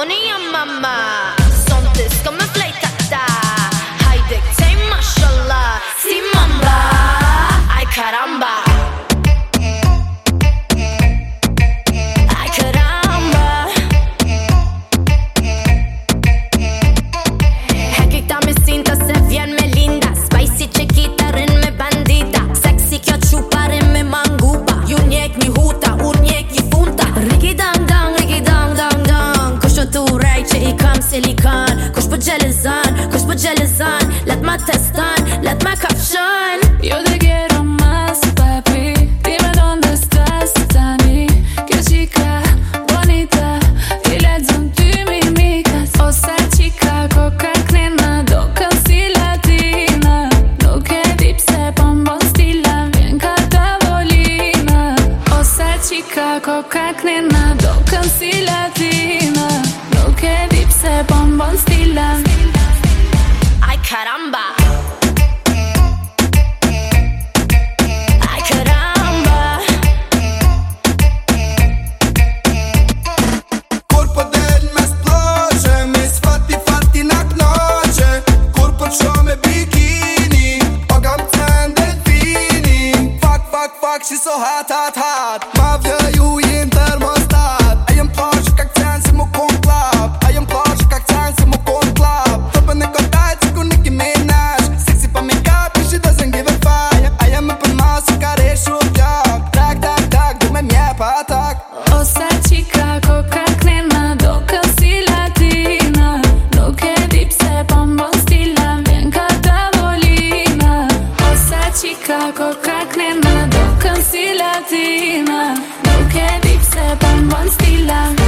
on my mamá. Cocco, cacc, nemmeno do cancellatina, lo che dipse po bombastica. I can't I'm back. I could I'm back. Corpo del mestolo, se mi spatti fatti la noce, corpo shot me bikini. Oh po god I'm dancing, fuck fuck fuck she's so hot hot hot. në Do kën si latina Nuk e dip se për mën stila stila